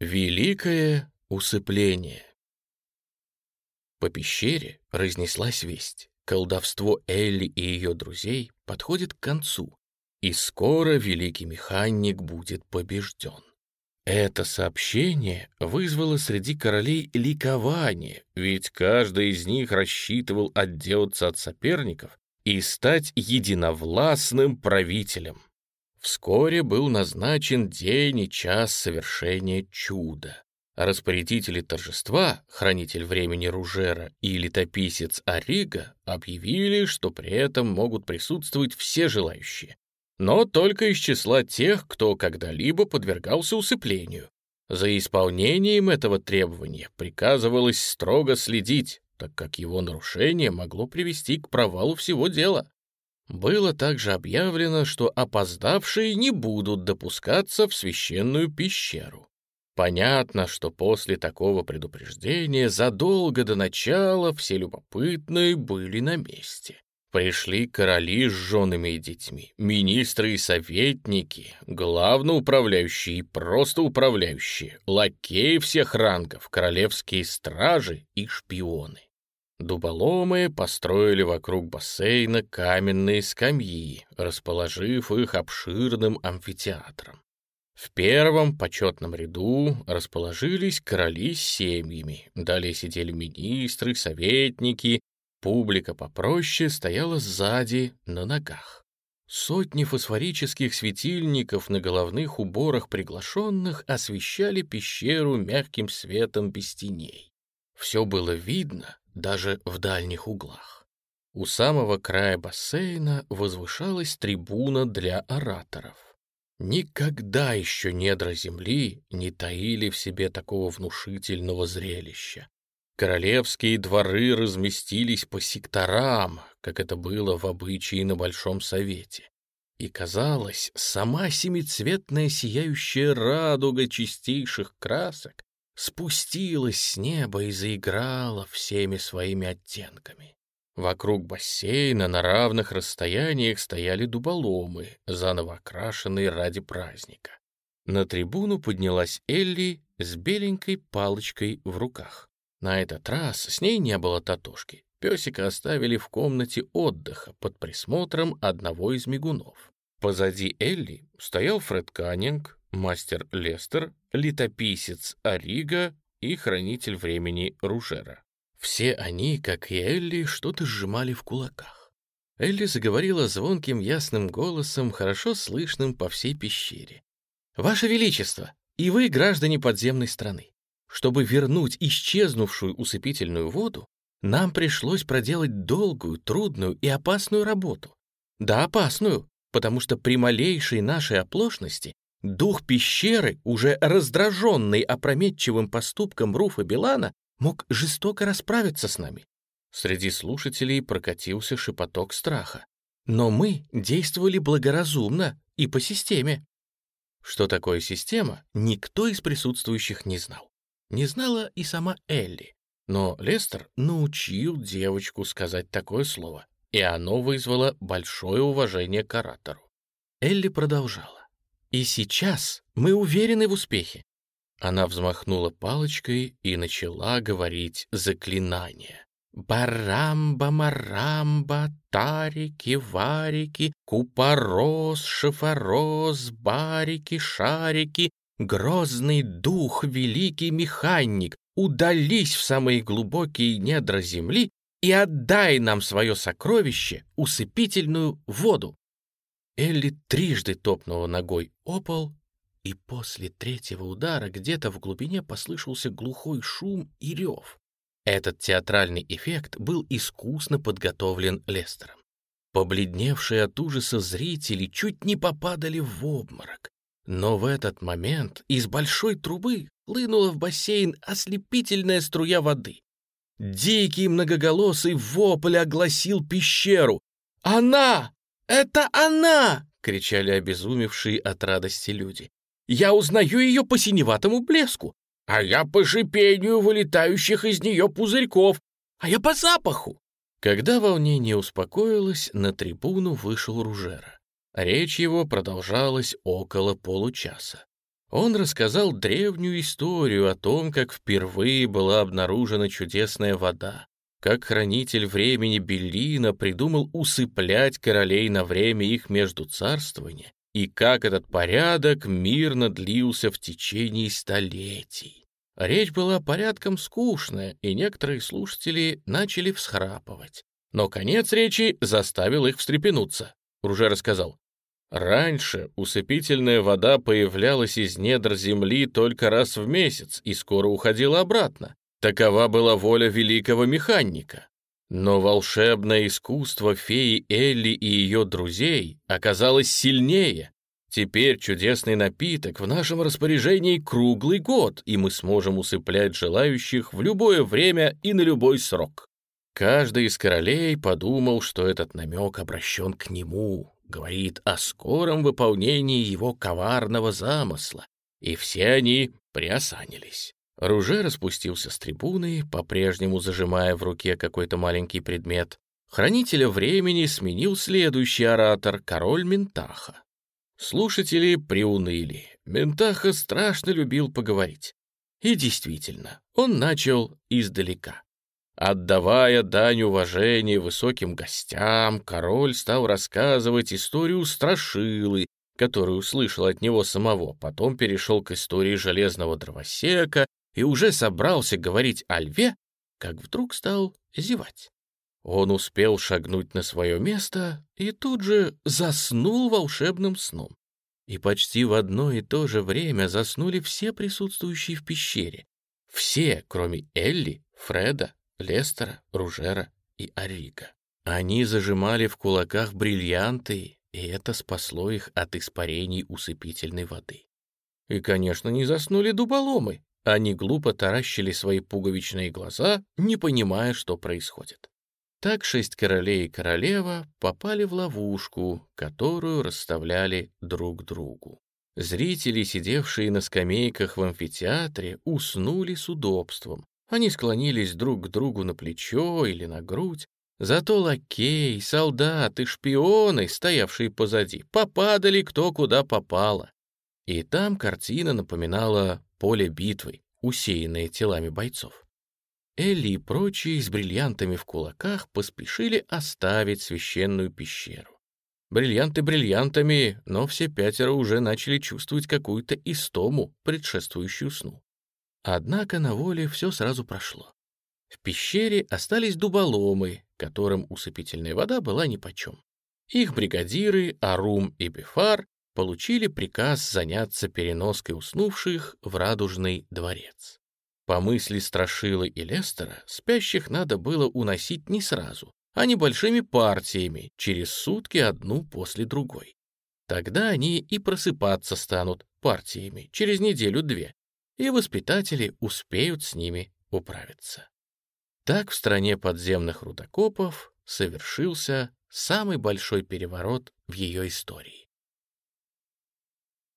Великое усыпление. По пещере разнеслась весть. Колдовство Элли и ее друзей подходит к концу, и скоро великий механик будет побежден. Это сообщение вызвало среди королей ликование, ведь каждый из них рассчитывал отделаться от соперников и стать единовластным правителем. Вскоре был назначен день и час совершения чуда. Распорядители торжества, хранитель времени Ружера и летописец Арига объявили, что при этом могут присутствовать все желающие, но только из числа тех, кто когда-либо подвергался усыплению. За исполнением этого требования приказывалось строго следить, так как его нарушение могло привести к провалу всего дела. Было также объявлено, что опоздавшие не будут допускаться в священную пещеру. Понятно, что после такого предупреждения задолго до начала все любопытные были на месте. Пришли короли с женами и детьми, министры и советники, главноуправляющие и просто управляющие, лакеи всех рангов, королевские стражи и шпионы. Дуболомы построили вокруг бассейна каменные скамьи, расположив их обширным амфитеатром. В первом почетном ряду расположились короли с семьями, далее сидели министры, советники, публика попроще стояла сзади на ногах. Сотни фосфорических светильников на головных уборах приглашенных освещали пещеру мягким светом без теней. Все было видно, даже в дальних углах. У самого края бассейна возвышалась трибуна для ораторов. Никогда еще недра земли не таили в себе такого внушительного зрелища. Королевские дворы разместились по секторам, как это было в обычае на Большом Совете. И, казалось, сама семицветная сияющая радуга чистейших красок спустилась с неба и заиграла всеми своими оттенками. Вокруг бассейна на равных расстояниях стояли дуболомы, заново окрашенные ради праздника. На трибуну поднялась Элли с беленькой палочкой в руках. На этот раз с ней не было татушки. Песика оставили в комнате отдыха под присмотром одного из мигунов. Позади Элли стоял Фред Каннинг, мастер Лестер, летописец Арига и хранитель времени Ружера. Все они, как и Элли, что-то сжимали в кулаках. Элли заговорила звонким ясным голосом, хорошо слышным по всей пещере. «Ваше Величество, и вы, граждане подземной страны, чтобы вернуть исчезнувшую усыпительную воду, нам пришлось проделать долгую, трудную и опасную работу. Да, опасную, потому что при малейшей нашей оплошности Дух пещеры, уже раздраженный опрометчивым поступком Руфа Билана, мог жестоко расправиться с нами. Среди слушателей прокатился шепоток страха. Но мы действовали благоразумно и по системе. Что такое система, никто из присутствующих не знал. Не знала и сама Элли. Но Лестер научил девочку сказать такое слово, и оно вызвало большое уважение к оратору. Элли продолжала. И сейчас мы уверены в успехе. Она взмахнула палочкой и начала говорить заклинание. Барамба-марамба, тарики, варики, купорос, шифорос, барики, шарики, грозный дух, великий механик, удались в самые глубокие недра земли и отдай нам свое сокровище, усыпительную воду. Элли трижды топнула ногой о пол, и после третьего удара где-то в глубине послышался глухой шум и рев. Этот театральный эффект был искусно подготовлен Лестером. Побледневшие от ужаса зрители чуть не попадали в обморок. Но в этот момент из большой трубы хлынула в бассейн ослепительная струя воды. Дикий многоголосый вопль огласил пещеру. «Она! «Это она!» — кричали обезумевшие от радости люди. «Я узнаю ее по синеватому блеску, а я по шипению вылетающих из нее пузырьков, а я по запаху!» Когда волнение успокоилось, на трибуну вышел Ружера. Речь его продолжалась около получаса. Он рассказал древнюю историю о том, как впервые была обнаружена чудесная вода, как хранитель времени Беллина придумал усыплять королей на время их между царствования, и как этот порядок мирно длился в течение столетий. Речь была порядком скучная, и некоторые слушатели начали всхрапывать. Но конец речи заставил их встрепенуться. Руже рассказал. Раньше усыпительная вода появлялась из недр земли только раз в месяц и скоро уходила обратно. Такова была воля великого механика. Но волшебное искусство феи Элли и ее друзей оказалось сильнее. Теперь чудесный напиток в нашем распоряжении круглый год, и мы сможем усыплять желающих в любое время и на любой срок. Каждый из королей подумал, что этот намек обращен к нему, говорит о скором выполнении его коварного замысла, и все они приосанились. Руже распустился с трибуны, по-прежнему зажимая в руке какой-то маленький предмет. Хранителя времени сменил следующий оратор, король Ментаха. Слушатели приуныли. Ментаха страшно любил поговорить. И действительно, он начал издалека. Отдавая дань уважения высоким гостям, король стал рассказывать историю Страшилы, которую услышал от него самого, потом перешел к истории железного дровосека и уже собрался говорить о льве, как вдруг стал зевать. Он успел шагнуть на свое место и тут же заснул волшебным сном. И почти в одно и то же время заснули все присутствующие в пещере. Все, кроме Элли, Фреда, Лестера, Ружера и Арига. Они зажимали в кулаках бриллианты, и это спасло их от испарений усыпительной воды. И, конечно, не заснули дуболомы, они глупо таращили свои пуговичные глаза, не понимая, что происходит. Так шесть королей и королева попали в ловушку, которую расставляли друг другу. Зрители, сидевшие на скамейках в амфитеатре, уснули с удобством. Они склонились друг к другу на плечо или на грудь. Зато лакей, солдаты, шпионы, стоявшие позади, попадали кто куда попало. И там картина напоминала поле битвы, усеянное телами бойцов. Элли и прочие с бриллиантами в кулаках поспешили оставить священную пещеру. Бриллианты бриллиантами, но все пятеро уже начали чувствовать какую-то истому, предшествующую сну. Однако на воле все сразу прошло. В пещере остались дуболомы, которым усыпительная вода была нипочем. Их бригадиры Арум и Бефар получили приказ заняться переноской уснувших в Радужный дворец. По мысли Страшилы и Лестера, спящих надо было уносить не сразу, а небольшими партиями, через сутки одну после другой. Тогда они и просыпаться станут партиями через неделю-две, и воспитатели успеют с ними управиться. Так в стране подземных рудокопов совершился самый большой переворот в ее истории.